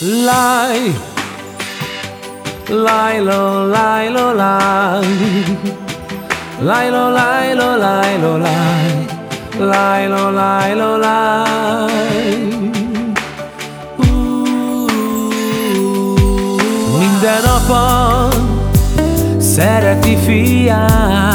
Láj, lájlo, lájlo, láj Lájlo, lájlo, lájlo, láj Lájlo, lájlo, láj Minden apa szereti fiát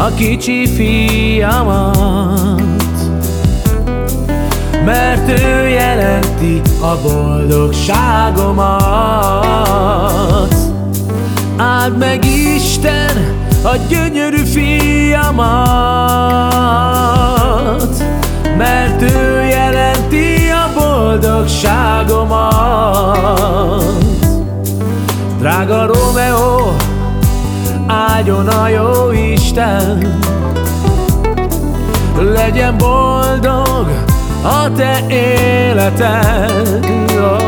a kicsi fiamat. Mert ő jelenti a boldogságomat. Áld meg Isten a gyönyörű fiamat. Mert ő jelenti a boldogságomat. Drága Romeo, áldjon a jó Isten. Legyen boldog a te életed. Oh.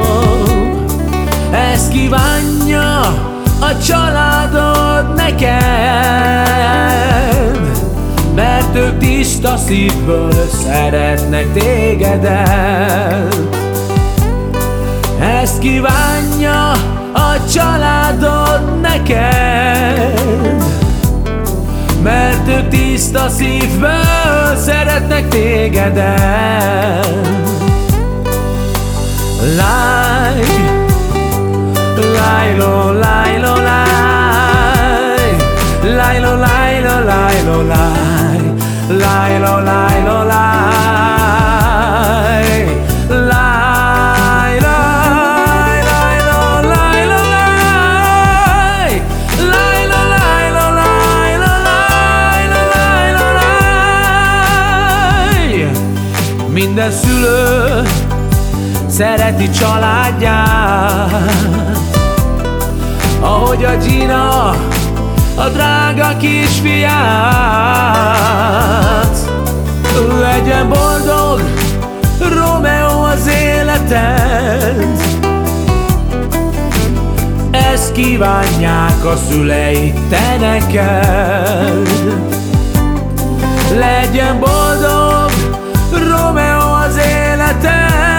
Ezt kívánja a családod neked. Mert ők tiszta szívből szeretnek tégedet. Ezt kívánja a tiszta szívből szeretnek tégedet Láj, lájló, lájló, láj. Lájló, lájló, lájló, láj. Lájló, lájló, láj Láj, Minden szülő szereti családját. Ahogy a Gina a drága kisfiát. Legyen boldog Romeo az életed Ezt kívánják a szüleid te neked. Legyen boldog Romeo az életed